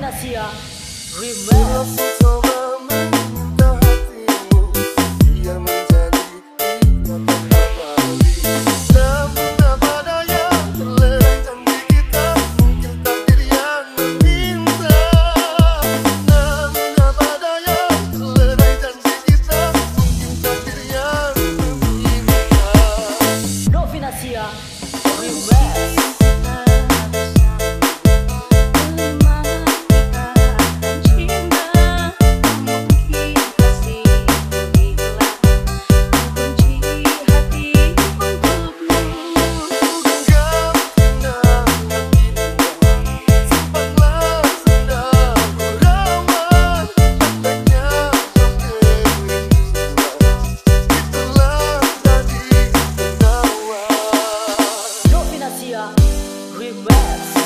Dinasia Remix best.